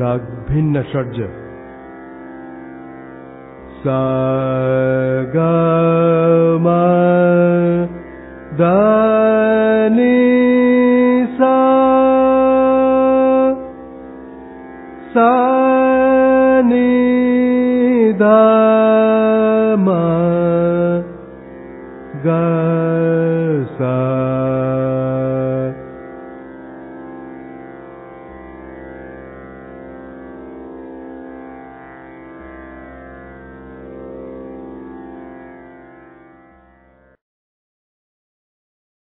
राग् भिन्न षड्ज सा गी सा दा मा ग सा